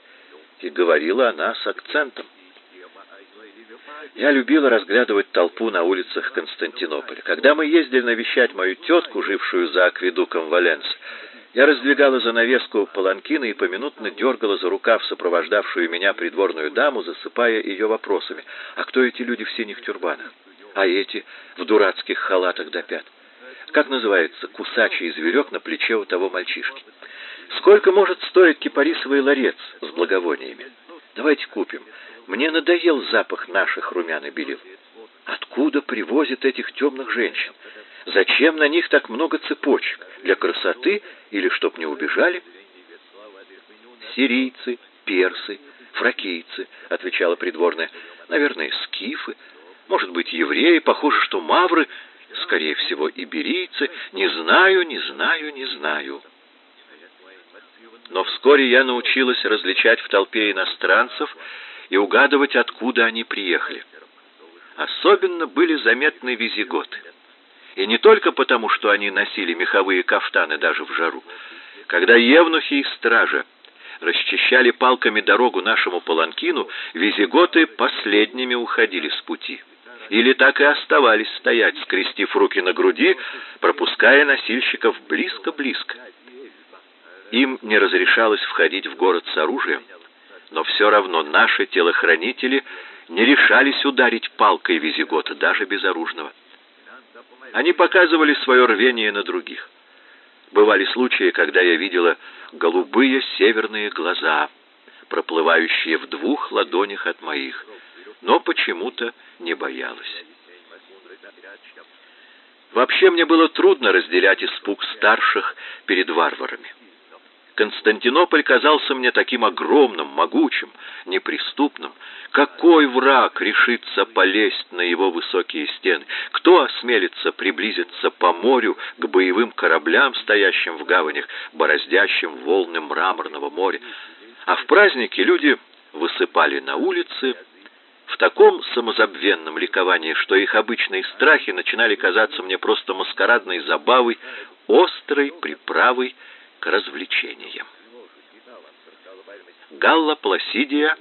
и говорила она с акцентом. Я любила разглядывать толпу на улицах Константинополя. Когда мы ездили навещать мою тетку, жившую за акведуком Валенс, я раздвигала занавеску паланкина и поминутно дергала за рукав сопровождавшую меня придворную даму, засыпая ее вопросами. «А кто эти люди в синих тюрбанах? А эти в дурацких халатах до пят?» Как называется кусачий зверек на плече у того мальчишки. Сколько может стоить кипарисовый ларец с благовониями? Давайте купим. Мне надоел запах наших румян и белил. Откуда привозят этих темных женщин? Зачем на них так много цепочек? Для красоты или чтоб не убежали? Сирийцы, персы, фракийцы, отвечала придворная. Наверное, скифы, может быть, евреи, похоже, что мавры скорее всего, иберийцы. Не знаю, не знаю, не знаю. Но вскоре я научилась различать в толпе иностранцев и угадывать, откуда они приехали. Особенно были заметны визиготы. И не только потому, что они носили меховые кафтаны даже в жару. Когда евнухи и стража расчищали палками дорогу нашему паланкину, визиготы последними уходили с пути. Или так и оставались стоять, скрестив руки на груди, пропуская носильщиков близко-близко. Им не разрешалось входить в город с оружием, но все равно наши телохранители не решались ударить палкой визигота, даже безоружного. Они показывали свое рвение на других. Бывали случаи, когда я видела голубые северные глаза, проплывающие в двух ладонях от моих, но почему-то не боялась. Вообще мне было трудно разделять испуг старших перед варварами. Константинополь казался мне таким огромным, могучим, неприступным. Какой враг решится полезть на его высокие стены? Кто осмелится приблизиться по морю к боевым кораблям, стоящим в гаванях, бороздящим волны мраморного моря? А в праздники люди высыпали на улицы в таком самозабвенном ликовании, что их обычные страхи начинали казаться мне просто маскарадной забавой, острой приправой к развлечениям. Галла Пласидия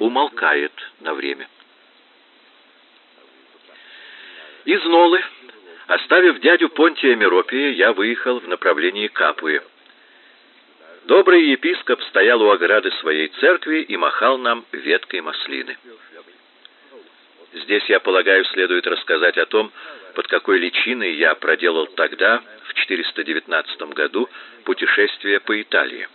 умолкает на время. Из Нолы, оставив дядю Понтия Меропия, я выехал в направлении Капуи. Добрый епископ стоял у ограды своей церкви и махал нам веткой маслины. Здесь, я полагаю, следует рассказать о том, под какой личиной я проделал тогда, в 419 году, путешествие по Италии.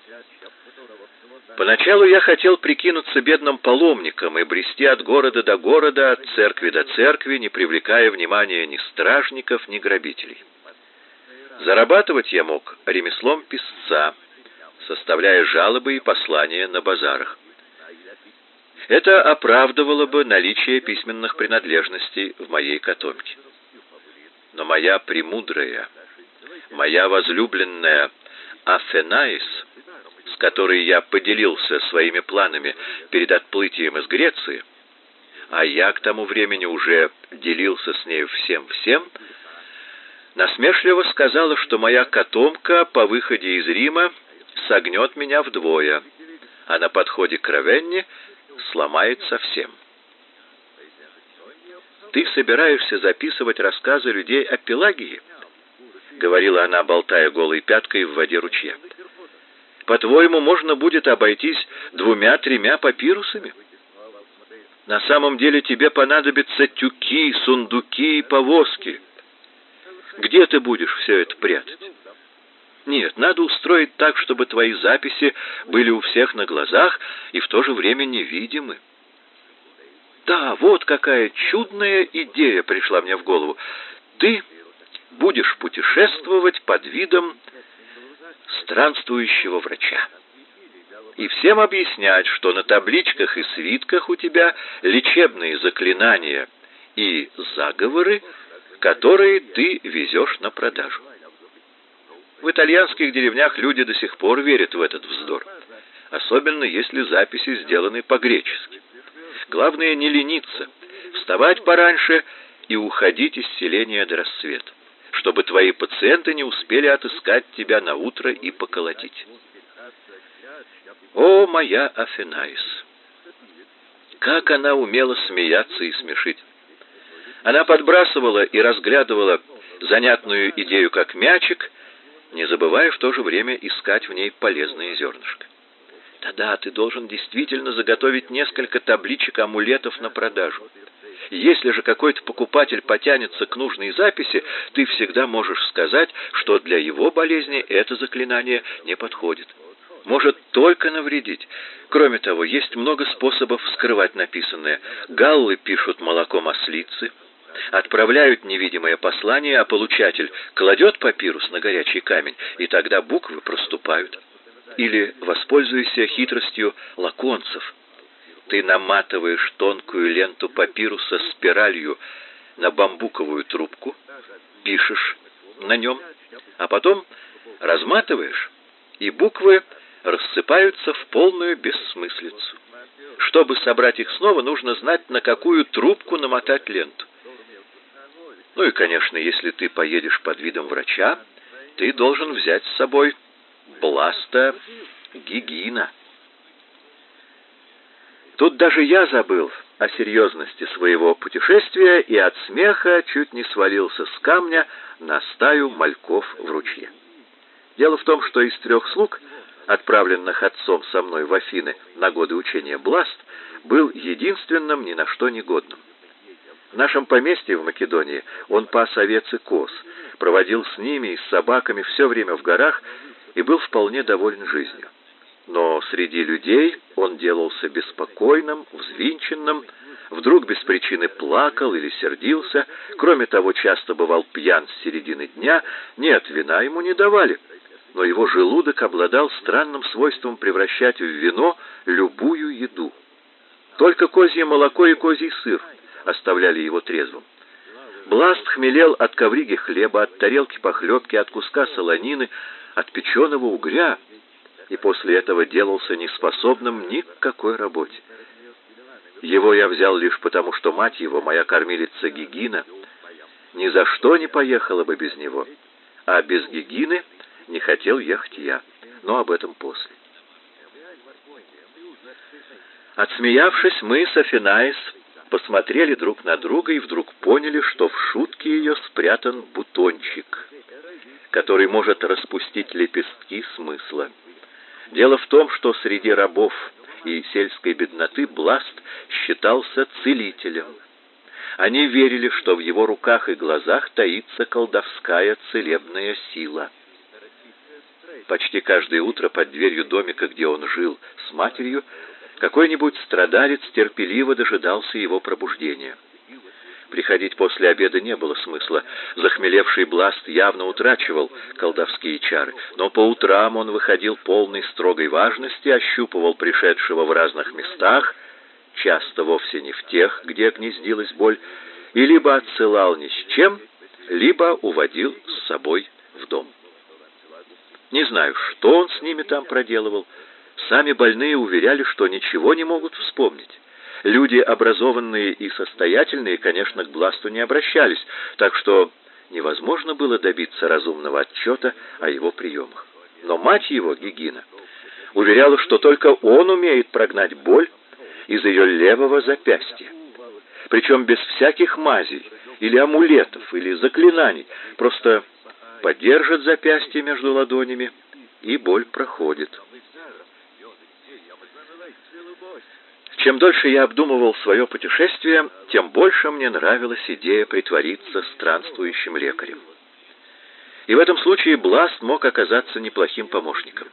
Поначалу я хотел прикинуться бедным паломником и брести от города до города, от церкви до церкви, не привлекая внимания ни стражников, ни грабителей. Зарабатывать я мог ремеслом писца, составляя жалобы и послания на базарах. Это оправдывало бы наличие письменных принадлежностей в моей котомке. Но моя премудрая, моя возлюбленная Афенаис, с которой я поделился своими планами перед отплытием из Греции, а я к тому времени уже делился с ней всем-всем, насмешливо сказала, что моя котомка по выходе из Рима согнет меня вдвое, а на подходе к Равенне сломает совсем. «Ты собираешься записывать рассказы людей о Пелагии?» — говорила она, болтая голой пяткой в воде ручья. «По-твоему, можно будет обойтись двумя-тремя папирусами? На самом деле тебе понадобятся тюки, сундуки и повозки. Где ты будешь все это прятать?» Нет, надо устроить так, чтобы твои записи были у всех на глазах и в то же время невидимы. Да, вот какая чудная идея пришла мне в голову. Ты будешь путешествовать под видом странствующего врача. И всем объяснять, что на табличках и свитках у тебя лечебные заклинания и заговоры, которые ты везешь на продажу. В итальянских деревнях люди до сих пор верят в этот вздор, особенно если записи сделаны по-гречески. Главное не лениться, вставать пораньше и уходить из селения до рассвета, чтобы твои пациенты не успели отыскать тебя на утро и поколотить. О, моя Афинаис! Как она умела смеяться и смешить! Она подбрасывала и разглядывала занятную идею как мячик, не забывая в то же время искать в ней полезные зернышко. Да-да, ты должен действительно заготовить несколько табличек амулетов на продажу. Если же какой-то покупатель потянется к нужной записи, ты всегда можешь сказать, что для его болезни это заклинание не подходит. Может только навредить. Кроме того, есть много способов скрывать написанное. Галлы пишут молоком ослицы, Отправляют невидимое послание, а получатель кладет папирус на горячий камень, и тогда буквы проступают. Или воспользуйся хитростью лаконцев. Ты наматываешь тонкую ленту папируса спиралью на бамбуковую трубку, пишешь на нем, а потом разматываешь, и буквы рассыпаются в полную бессмыслицу. Чтобы собрать их снова, нужно знать, на какую трубку намотать ленту. Ну и, конечно, если ты поедешь под видом врача, ты должен взять с собой бласта Гигина. Тут даже я забыл о серьезности своего путешествия и от смеха чуть не свалился с камня на стаю мальков в ручье. Дело в том, что из трех слуг, отправленных отцом со мной в Афины на годы учения Бласт, был единственным ни на что негодным. В нашем поместье в Македонии он пас овец и коз, проводил с ними и с собаками все время в горах и был вполне доволен жизнью но среди людей он делался беспокойным, взвинченным, вдруг без причины плакал или сердился, кроме того, часто бывал пьян с середины дня, нет, вина ему не давали, но его желудок обладал странным свойством превращать в вино любую еду. Только козье молоко и козий сыр оставляли его трезвым. Бласт хмелел от ковриги хлеба, от тарелки похлебки, от куска солонины, от печеного угря — и после этого делался неспособным ни к какой работе. Его я взял лишь потому, что мать его, моя кормилица Гигина, ни за что не поехала бы без него, а без Гигины не хотел ехать я, но об этом после. Отсмеявшись, мы с Афинаис посмотрели друг на друга и вдруг поняли, что в шутке ее спрятан бутончик, который может распустить лепестки смысла. Дело в том, что среди рабов и сельской бедноты Бласт считался целителем. Они верили, что в его руках и глазах таится колдовская целебная сила. Почти каждое утро под дверью домика, где он жил с матерью, какой-нибудь страдалец терпеливо дожидался его пробуждения. Приходить после обеда не было смысла. Захмелевший Бласт явно утрачивал колдовские чары, но по утрам он выходил полный строгой важности, ощупывал пришедшего в разных местах, часто вовсе не в тех, где гнездилась боль, и либо отсылал ни с чем, либо уводил с собой в дом. Не знаю, что он с ними там проделывал. Сами больные уверяли, что ничего не могут вспомнить. Люди образованные и состоятельные, конечно, к Бласту не обращались, так что невозможно было добиться разумного отчета о его приемах. Но мать его, Гигина, уверяла, что только он умеет прогнать боль из ее левого запястья. Причем без всяких мазей, или амулетов, или заклинаний. Просто подержит запястье между ладонями, и боль проходит. Чем дольше я обдумывал свое путешествие, тем больше мне нравилась идея притвориться странствующим лекарем. И в этом случае Бласт мог оказаться неплохим помощником.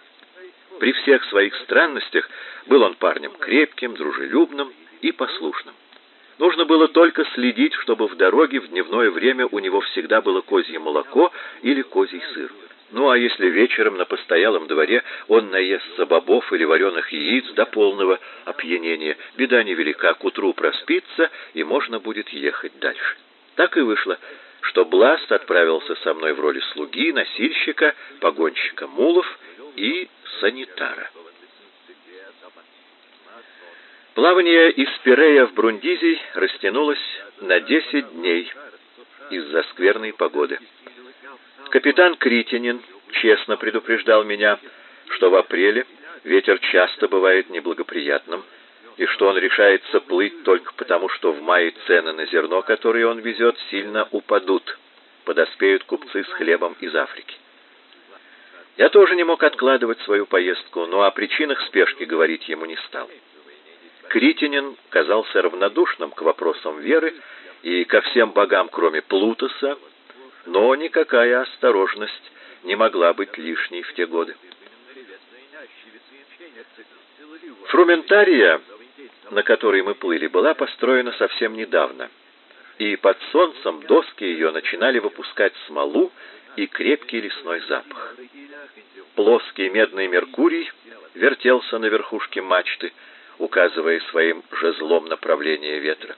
При всех своих странностях был он парнем крепким, дружелюбным и послушным. Нужно было только следить, чтобы в дороге в дневное время у него всегда было козье молоко или козий сыр. Ну а если вечером на постоялом дворе он наестся бобов или вареных яиц до полного опьянения, беда невелика, к утру проспится, и можно будет ехать дальше. Так и вышло, что Бласт отправился со мной в роли слуги, носильщика, погонщика мулов и санитара. Плавание из Пирея в Брундизий растянулось на 10 дней из-за скверной погоды. Капитан Критинин честно предупреждал меня, что в апреле ветер часто бывает неблагоприятным, и что он решается плыть только потому, что в мае цены на зерно, которое он везет, сильно упадут, подоспеют купцы с хлебом из Африки. Я тоже не мог откладывать свою поездку, но о причинах спешки говорить ему не стал. Критинин казался равнодушным к вопросам веры и ко всем богам, кроме Плутоса, но никакая осторожность не могла быть лишней в те годы. Фрументария, на которой мы плыли, была построена совсем недавно, и под солнцем доски ее начинали выпускать смолу и крепкий лесной запах. Плоский медный Меркурий вертелся на верхушке мачты, указывая своим жезлом направление ветра.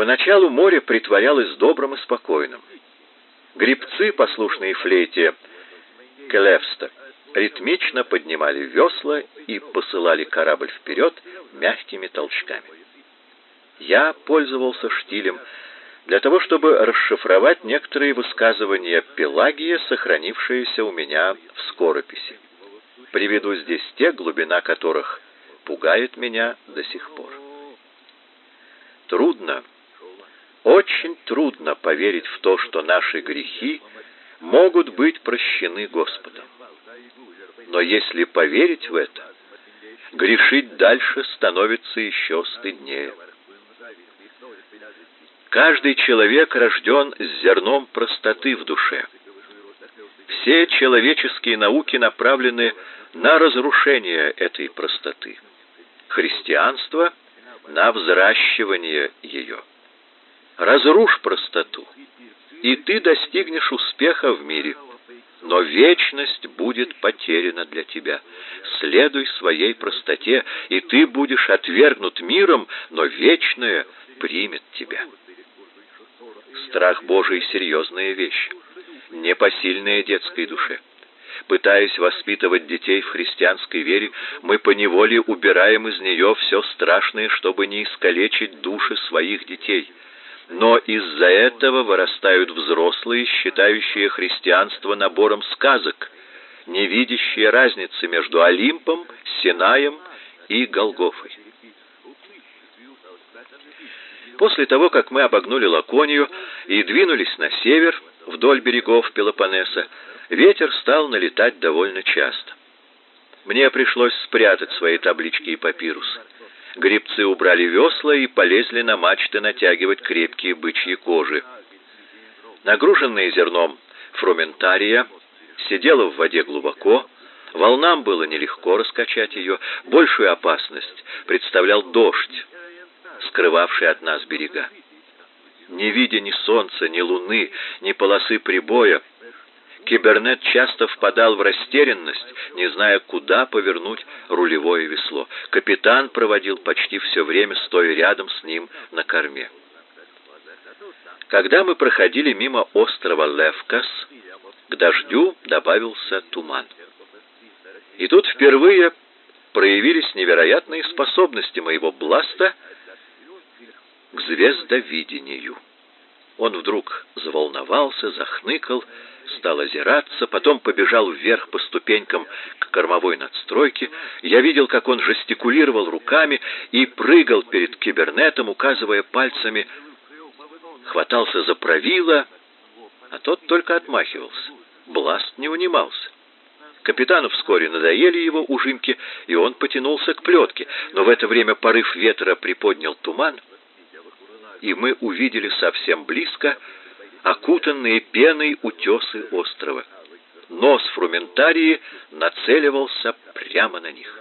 Поначалу море притворялось добрым и спокойным. Грибцы, послушные флейте Келевста, ритмично поднимали весла и посылали корабль вперед мягкими толчками. Я пользовался штилем для того, чтобы расшифровать некоторые высказывания Пелагия, сохранившиеся у меня в скорописи. Приведу здесь те, глубина которых пугает меня до сих пор. Трудно, очень трудно поверить в то, что наши грехи могут быть прощены Господом. Но если поверить в это, грешить дальше становится еще стыднее. Каждый человек рожден с зерном простоты в душе. Все человеческие науки направлены на разрушение этой простоты. Христианство — на взращивание ее. Разрушь простоту, и ты достигнешь успеха в мире. Но вечность будет потеряна для тебя. Следуй своей простоте, и ты будешь отвергнут миром, но вечное примет тебя. Страх Божий — серьезная вещь, непосильная детской душе. Пытаясь воспитывать детей в христианской вере, мы поневоле убираем из нее все страшное, чтобы не искалечить души своих детей. Но из-за этого вырастают взрослые, считающие христианство набором сказок, не видящие разницы между Олимпом, Синаем и Голгофой. После того, как мы обогнули Лаконию и двинулись на север, вдоль берегов Пелопоннеса, ветер стал налетать довольно часто. Мне пришлось спрятать свои таблички и папирусы. Гребцы убрали весла и полезли на мачты натягивать крепкие бычьи кожи. Нагруженная зерном фрументария сидела в воде глубоко, волнам было нелегко раскачать ее, большую опасность представлял дождь, скрывавший от нас берега. Не видя ни солнца, ни луны, ни полосы прибоя, Кибернет часто впадал в растерянность, не зная, куда повернуть рулевое весло. Капитан проводил почти все время, стоя рядом с ним на корме. Когда мы проходили мимо острова Левкас, к дождю добавился туман. И тут впервые проявились невероятные способности моего бласта к звездовидению. Он вдруг заволновался, захныкал, стал озираться, потом побежал вверх по ступенькам к кормовой надстройке. Я видел, как он жестикулировал руками и прыгал перед кибернетом, указывая пальцами, хватался за правило, а тот только отмахивался. Бласт не унимался. Капитану вскоре надоели его ужимки, и он потянулся к плетке, но в это время порыв ветра приподнял туман, и мы увидели совсем близко окутанные пеной утесы острова. Нос фрументарии нацеливался прямо на них.